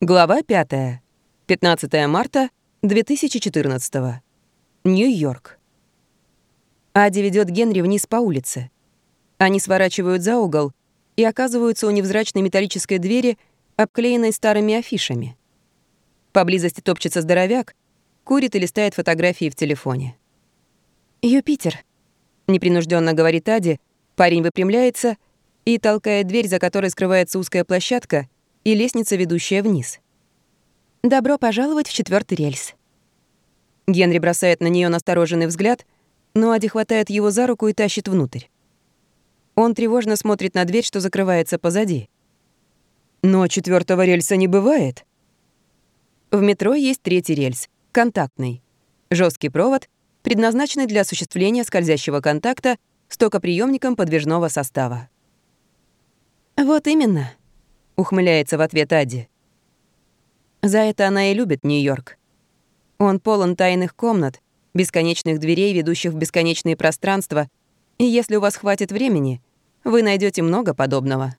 Глава 5. 15 марта 2014. Нью-Йорк. Ади ведет Генри вниз по улице. Они сворачивают за угол и оказываются у невзрачной металлической двери, обклеенной старыми афишами. Поблизости топчется здоровяк, курит и листает фотографии в телефоне. «Юпитер», — непринужденно говорит Ади, парень выпрямляется и толкает дверь, за которой скрывается узкая площадка — и лестница, ведущая вниз. «Добро пожаловать в четвертый рельс». Генри бросает на нее настороженный взгляд, но Ади хватает его за руку и тащит внутрь. Он тревожно смотрит на дверь, что закрывается позади. «Но четвертого рельса не бывает». В метро есть третий рельс, контактный. жесткий провод, предназначенный для осуществления скользящего контакта с токоприемником подвижного состава. «Вот именно», ухмыляется в ответ Ади. За это она и любит Нью-Йорк. Он полон тайных комнат, бесконечных дверей, ведущих в бесконечные пространства, и если у вас хватит времени, вы найдете много подобного.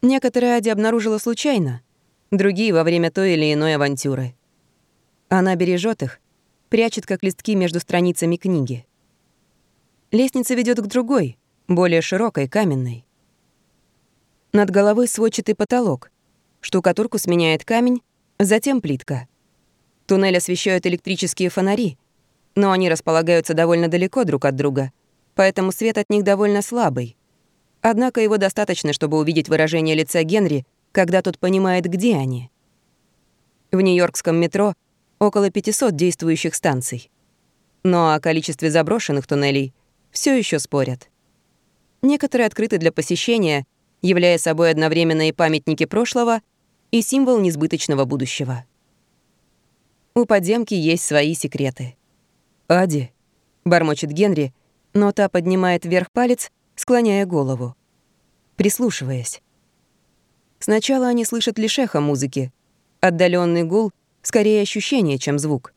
Некоторые Ади обнаружила случайно, другие — во время той или иной авантюры. Она бережет их, прячет как листки между страницами книги. Лестница ведет к другой, более широкой, каменной. Над головой сводчатый потолок. Штукатурку сменяет камень, затем плитка. Туннель освещают электрические фонари, но они располагаются довольно далеко друг от друга, поэтому свет от них довольно слабый. Однако его достаточно, чтобы увидеть выражение лица Генри, когда тот понимает, где они. В нью-йоркском метро около 500 действующих станций. Но о количестве заброшенных туннелей все еще спорят. Некоторые открыты для посещения, являя собой одновременно и памятники прошлого, и символ несбыточного будущего. У подземки есть свои секреты. «Ади», — бормочет Генри, но та поднимает вверх палец, склоняя голову, прислушиваясь. Сначала они слышат лишь эхо музыки, отдаленный гул, скорее ощущение, чем звук.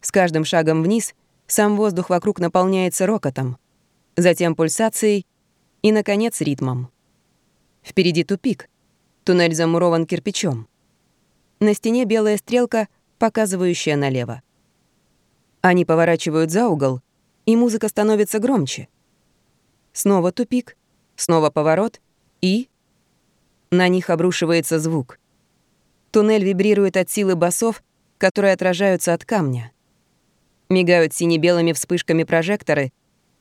С каждым шагом вниз сам воздух вокруг наполняется рокотом, затем пульсацией и, наконец, ритмом. Впереди тупик. Туннель замурован кирпичом. На стене белая стрелка, показывающая налево. Они поворачивают за угол, и музыка становится громче. Снова тупик, снова поворот и... На них обрушивается звук. Туннель вибрирует от силы басов, которые отражаются от камня. Мигают сине-белыми вспышками прожекторы,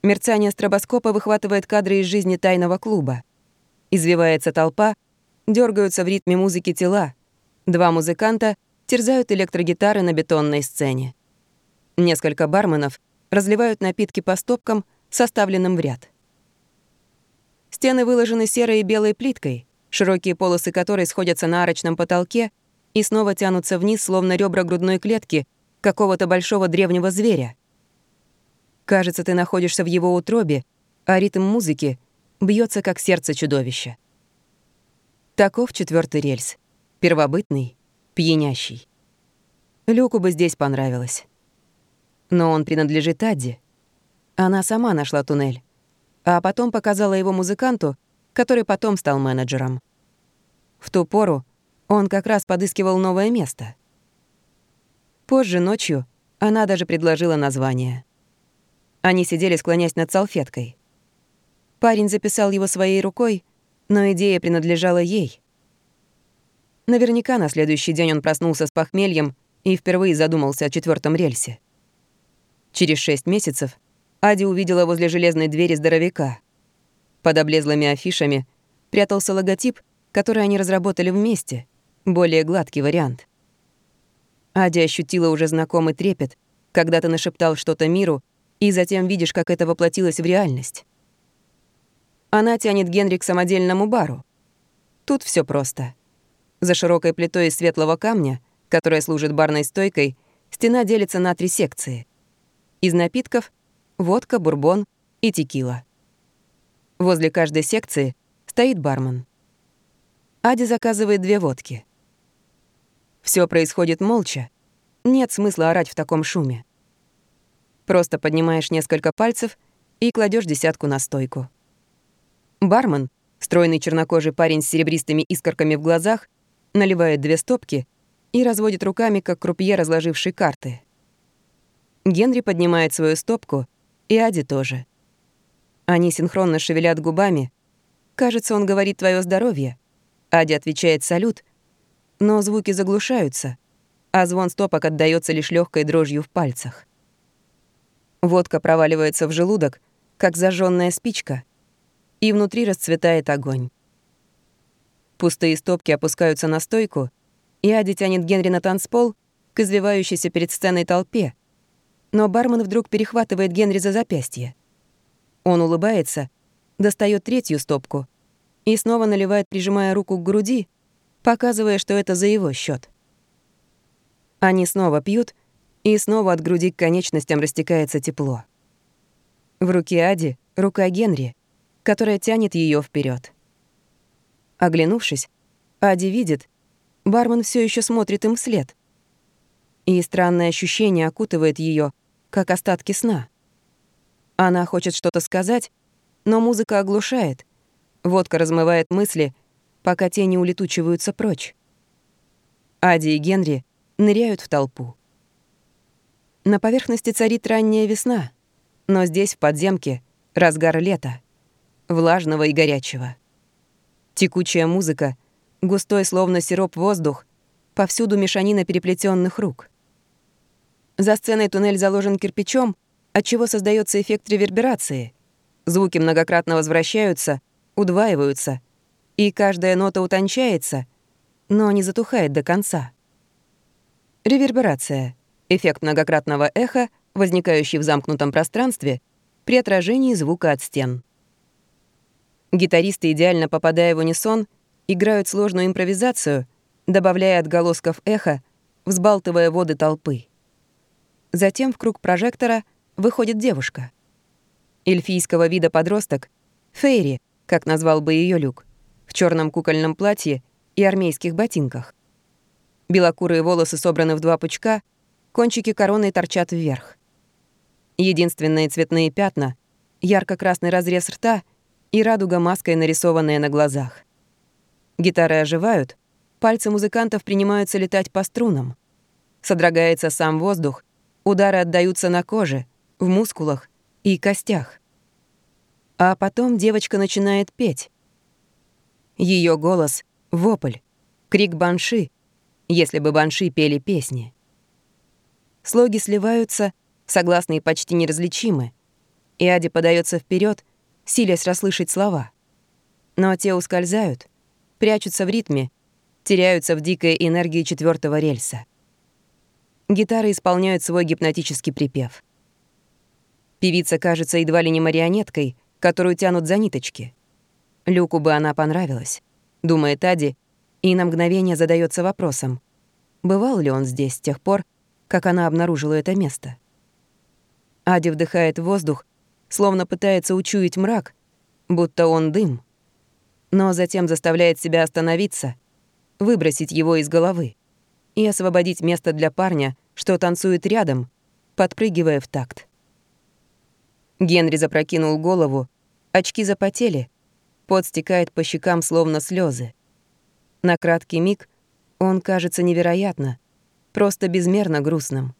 мерцание стробоскопа выхватывает кадры из жизни тайного клуба. Извивается толпа, дергаются в ритме музыки тела. Два музыканта терзают электрогитары на бетонной сцене. Несколько барменов разливают напитки по стопкам, составленным в ряд. Стены выложены серой и белой плиткой, широкие полосы которой сходятся на арочном потолке и снова тянутся вниз, словно ребра грудной клетки какого-то большого древнего зверя. Кажется, ты находишься в его утробе, а ритм музыки бьется как сердце чудовища. Таков четвертый рельс. Первобытный, пьянящий. Люку бы здесь понравилось. Но он принадлежит Адди. Она сама нашла туннель, а потом показала его музыканту, который потом стал менеджером. В ту пору он как раз подыскивал новое место. Позже ночью она даже предложила название. Они сидели, склонясь над салфеткой. Парень записал его своей рукой, но идея принадлежала ей. Наверняка на следующий день он проснулся с похмельем и впервые задумался о четвертом рельсе. Через шесть месяцев Ади увидела возле железной двери здоровяка. Под облезлыми афишами прятался логотип, который они разработали вместе, более гладкий вариант. Ади ощутила уже знакомый трепет, когда ты нашептал что-то миру, и затем видишь, как это воплотилось в реальность. Она тянет Генри к самодельному бару. Тут все просто. За широкой плитой из светлого камня, которая служит барной стойкой, стена делится на три секции. Из напитков — водка, бурбон и текила. Возле каждой секции стоит бармен. Ади заказывает две водки. Все происходит молча. Нет смысла орать в таком шуме. Просто поднимаешь несколько пальцев и кладешь десятку на стойку. Бармен, стройный чернокожий парень с серебристыми искорками в глазах, наливает две стопки и разводит руками, как крупье, разложивший карты. Генри поднимает свою стопку, и Ади тоже. Они синхронно шевелят губами. Кажется, он говорит «твое здоровье». Ади отвечает «салют», но звуки заглушаются, а звон стопок отдаётся лишь легкой дрожью в пальцах. Водка проваливается в желудок, как зажженная спичка, и внутри расцветает огонь. Пустые стопки опускаются на стойку, и Ади тянет Генри на танцпол к извивающейся перед сценой толпе. Но бармен вдруг перехватывает Генри за запястье. Он улыбается, достает третью стопку и снова наливает, прижимая руку к груди, показывая, что это за его счет. Они снова пьют, и снова от груди к конечностям растекается тепло. В руке Ади — рука Генри, которая тянет ее вперед. Оглянувшись, Ади видит, бармен все еще смотрит им вслед. И странное ощущение окутывает ее, как остатки сна. Она хочет что-то сказать, но музыка оглушает. Водка размывает мысли, пока тени улетучиваются прочь. Ади и Генри ныряют в толпу. На поверхности царит ранняя весна, но здесь, в подземке, разгар лета, влажного и горячего. Текучая музыка, густой, словно сироп, воздух, повсюду мешанина переплетенных рук. За сценой туннель заложен кирпичом, отчего создается эффект реверберации. Звуки многократно возвращаются, удваиваются, и каждая нота утончается, но не затухает до конца. Реверберация — эффект многократного эха, возникающий в замкнутом пространстве при отражении звука от стен. Гитаристы, идеально попадая в унисон, играют сложную импровизацию, добавляя отголосков эха, взбалтывая воды толпы. Затем в круг прожектора выходит девушка. Эльфийского вида подросток, Фейри, как назвал бы ее Люк, в черном кукольном платье и армейских ботинках. Белокурые волосы собраны в два пучка, кончики короны торчат вверх. Единственные цветные пятна — ярко-красный разрез рта — и радуга маской, нарисованная на глазах. Гитары оживают, пальцы музыкантов принимаются летать по струнам. Содрогается сам воздух, удары отдаются на коже, в мускулах и костях. А потом девочка начинает петь. Ее голос — вопль, крик банши, если бы банши пели песни. Слоги сливаются, согласные почти неразличимы, и Ади подается вперед, силясь расслышать слова. Но те ускользают, прячутся в ритме, теряются в дикой энергии четвертого рельса. Гитары исполняют свой гипнотический припев. Певица кажется едва ли не марионеткой, которую тянут за ниточки. Люку бы она понравилась, думает Ади, и на мгновение задается вопросом, бывал ли он здесь с тех пор, как она обнаружила это место. Ади вдыхает воздух, словно пытается учуять мрак, будто он дым. Но затем заставляет себя остановиться, выбросить его из головы и освободить место для парня, что танцует рядом, подпрыгивая в такт. Генри запрокинул голову, очки запотели, пот стекает по щекам, словно слезы. На краткий миг он кажется невероятно, просто безмерно грустным.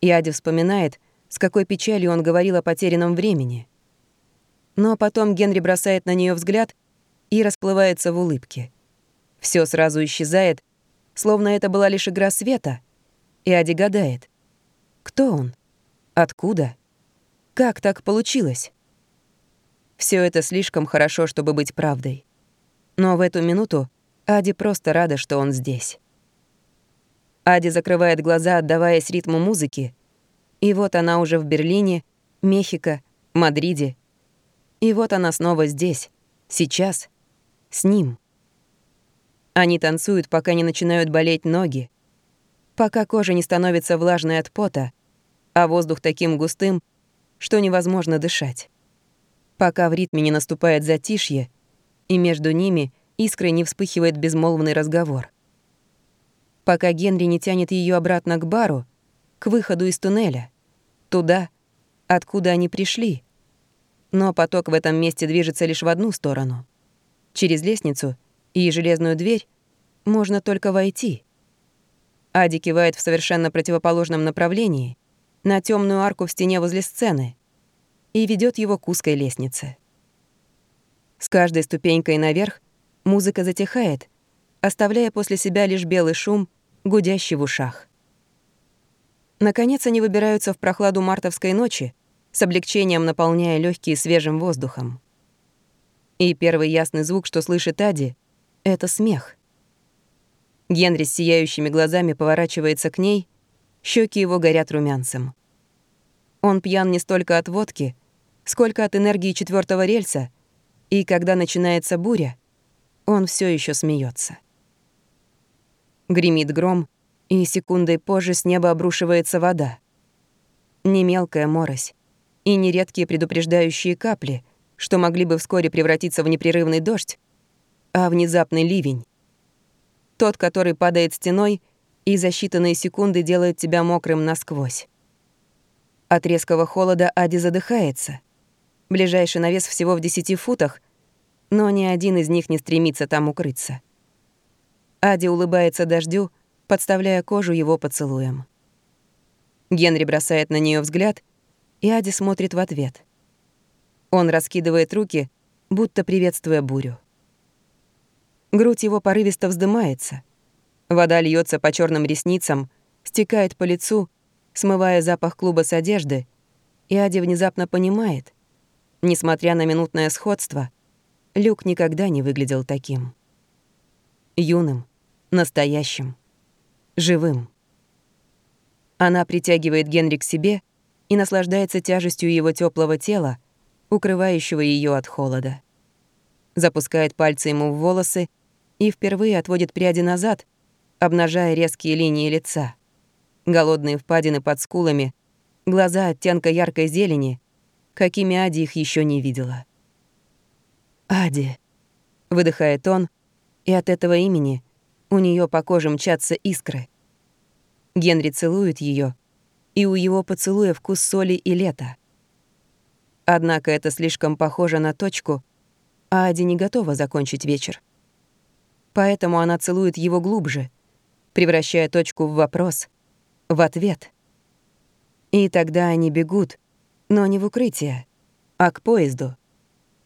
И Ади вспоминает, с какой печалью он говорил о потерянном времени. Но потом Генри бросает на нее взгляд и расплывается в улыбке. Все сразу исчезает, словно это была лишь игра света, и Ади гадает. Кто он? Откуда? Как так получилось? Все это слишком хорошо, чтобы быть правдой. Но в эту минуту Ади просто рада, что он здесь. Ади закрывает глаза, отдаваясь ритму музыки, и вот она уже в Берлине, Мехико, Мадриде. И вот она снова здесь, сейчас, с ним. Они танцуют, пока не начинают болеть ноги, пока кожа не становится влажной от пота, а воздух таким густым, что невозможно дышать. Пока в ритме не наступает затишье, и между ними искрой не вспыхивает безмолвный разговор. Пока Генри не тянет ее обратно к бару, к выходу из туннеля, туда, откуда они пришли. Но поток в этом месте движется лишь в одну сторону. Через лестницу и железную дверь можно только войти. Ади кивает в совершенно противоположном направлении, на темную арку в стене возле сцены, и ведет его к узкой лестнице. С каждой ступенькой наверх музыка затихает, оставляя после себя лишь белый шум, гудящий в ушах. Наконец они выбираются в прохладу мартовской ночи, с облегчением наполняя легкие свежим воздухом. И первый ясный звук, что слышит Ади, — это смех. Генри с сияющими глазами поворачивается к ней, щеки его горят румянцем. Он пьян не столько от водки, сколько от энергии четвертого рельса, и когда начинается буря, он все еще смеется. Гремит гром, и секундой позже с неба обрушивается вода. Не мелкая морось, и не редкие предупреждающие капли, что могли бы вскоре превратиться в непрерывный дождь, а внезапный ливень. Тот, который падает стеной и за считанные секунды делает тебя мокрым насквозь. От резкого холода Ади задыхается. Ближайший навес всего в десяти футах, но ни один из них не стремится там укрыться. Ади улыбается дождю, подставляя кожу его поцелуем. Генри бросает на нее взгляд, и Ади смотрит в ответ. Он раскидывает руки, будто приветствуя бурю. Грудь его порывисто вздымается. Вода льется по черным ресницам, стекает по лицу, смывая запах клуба с одежды, и Ади внезапно понимает, несмотря на минутное сходство, Люк никогда не выглядел таким. Юным, настоящим, живым. Она притягивает Генри к себе и наслаждается тяжестью его теплого тела, укрывающего ее от холода. Запускает пальцы ему в волосы и впервые отводит пряди назад, обнажая резкие линии лица. Голодные впадины под скулами, глаза оттенка яркой зелени, какими Ади их еще не видела. «Ади», — выдыхает он, и от этого имени у нее по коже мчатся искры. Генри целует ее, и у его поцелуя вкус соли и лета. Однако это слишком похоже на точку, а Ади не готова закончить вечер. Поэтому она целует его глубже, превращая точку в вопрос, в ответ. И тогда они бегут, но не в укрытие, а к поезду.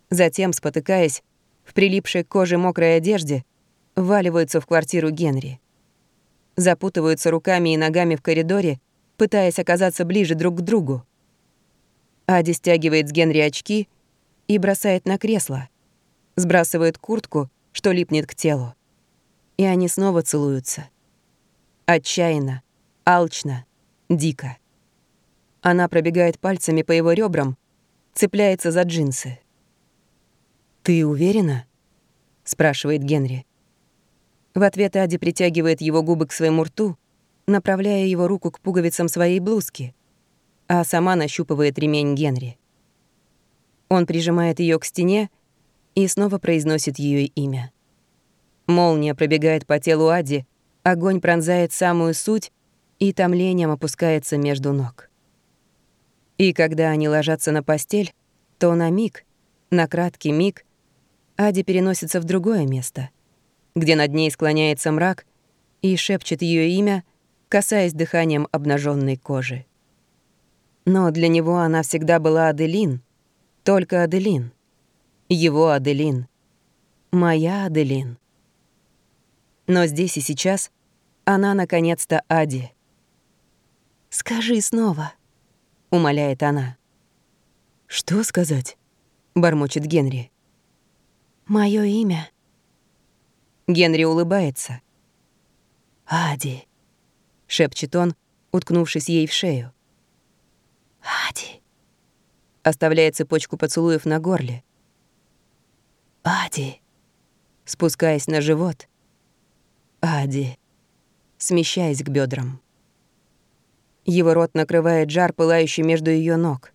Затем, спотыкаясь, в прилипшей к коже мокрой одежде, вваливаются в квартиру Генри. Запутываются руками и ногами в коридоре, пытаясь оказаться ближе друг к другу. Ади стягивает с Генри очки и бросает на кресло. Сбрасывает куртку, что липнет к телу. И они снова целуются. Отчаянно, алчно, дико. Она пробегает пальцами по его ребрам, цепляется за джинсы. «Ты уверена?» — спрашивает Генри. В ответ Ади притягивает его губы к своему рту, направляя его руку к пуговицам своей блузки, а сама нащупывает ремень Генри. Он прижимает ее к стене и снова произносит ее имя. Молния пробегает по телу Ади, огонь пронзает самую суть и томлением опускается между ног. И когда они ложатся на постель, то на миг, на краткий миг, Ади переносится в другое место, где над ней склоняется мрак и шепчет ее имя, касаясь дыханием обнаженной кожи. Но для него она всегда была Аделин, только Аделин. Его Аделин. Моя Аделин. Но здесь и сейчас она наконец-то Ади. «Скажи снова», — умоляет она. «Что сказать?» — бормочет Генри. «Моё имя». Генри улыбается. «Ади», — шепчет он, уткнувшись ей в шею. «Ади!» Оставляя цепочку поцелуев на горле. «Ади!» Спускаясь на живот. «Ади!» Смещаясь к бедрам. Его рот накрывает жар, пылающий между ее ног.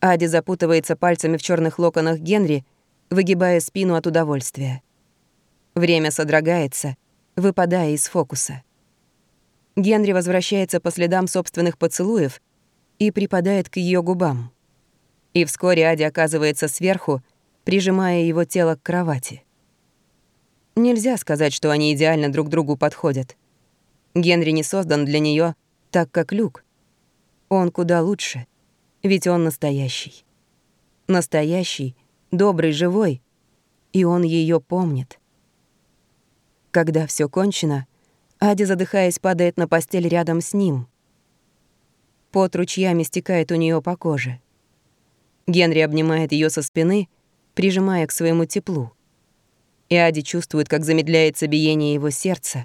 Ади запутывается пальцами в черных локонах Генри, выгибая спину от удовольствия. Время содрогается, выпадая из фокуса. Генри возвращается по следам собственных поцелуев — и припадает к ее губам. И вскоре Ади оказывается сверху, прижимая его тело к кровати. Нельзя сказать, что они идеально друг другу подходят. Генри не создан для нее так, как Люк. Он куда лучше, ведь он настоящий. Настоящий, добрый, живой, и он ее помнит. Когда все кончено, Ади, задыхаясь, падает на постель рядом с ним. Пот ручьями стекает у нее по коже. Генри обнимает ее со спины, прижимая к своему теплу. И Ади чувствует, как замедляется биение его сердца.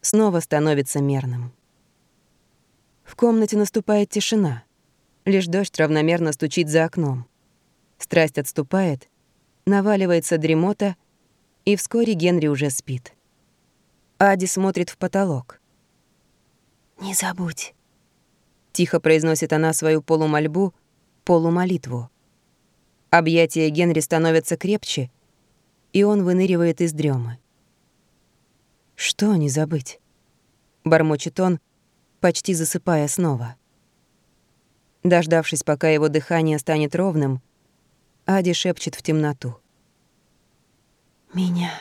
Снова становится мерным. В комнате наступает тишина. Лишь дождь равномерно стучит за окном. Страсть отступает, наваливается дремота, и вскоре Генри уже спит. Ади смотрит в потолок. «Не забудь», — тихо произносит она свою полумольбу, полумолитву. Объятия Генри становятся крепче, и он выныривает из дремы. «Что не забыть?» — бормочет он, почти засыпая снова. Дождавшись, пока его дыхание станет ровным, Ади шепчет в темноту. «Меня